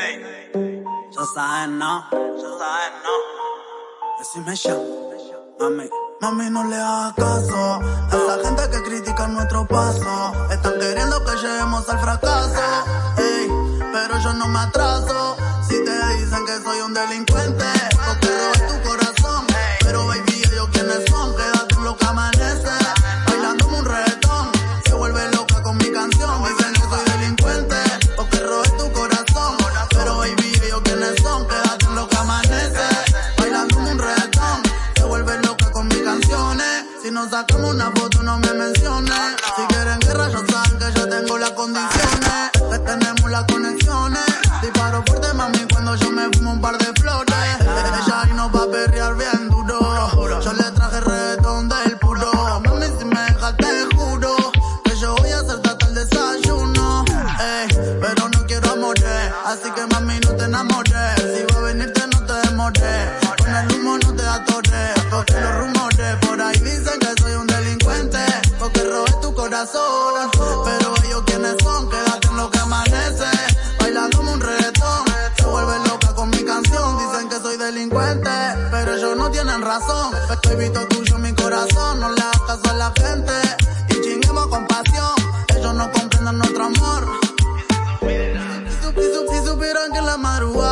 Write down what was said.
Ey, ya saben, ¿no? Ya saben, ¿no? Decime ya, mami. Mami, no le hagas caso a esa gente que critica nuestro paso. Están queriendo que lleguemos al fracaso. Ey, pero yo no me atraso. Si te dicen que soy un delincuente, porque doy tu corazón. Sacamos una foto, no me menciones. Si quieren guerra, ya saben que yo tengo las condiciones. Que tenemos las conexiones. Pero ellos quiénes son, quédate en lo que amanece. Bailándome un reggaetón. Se vuelve loca con mi canción. Dicen que soy delincuente. Pero ellos no tienen razón. Visto tuyo mi corazón. No le hagas caso a la gente. Y chinguemos con pasión. Ellos no comprenden nuestro amor. Si, sup- si sup- si supieran que en la madrugada,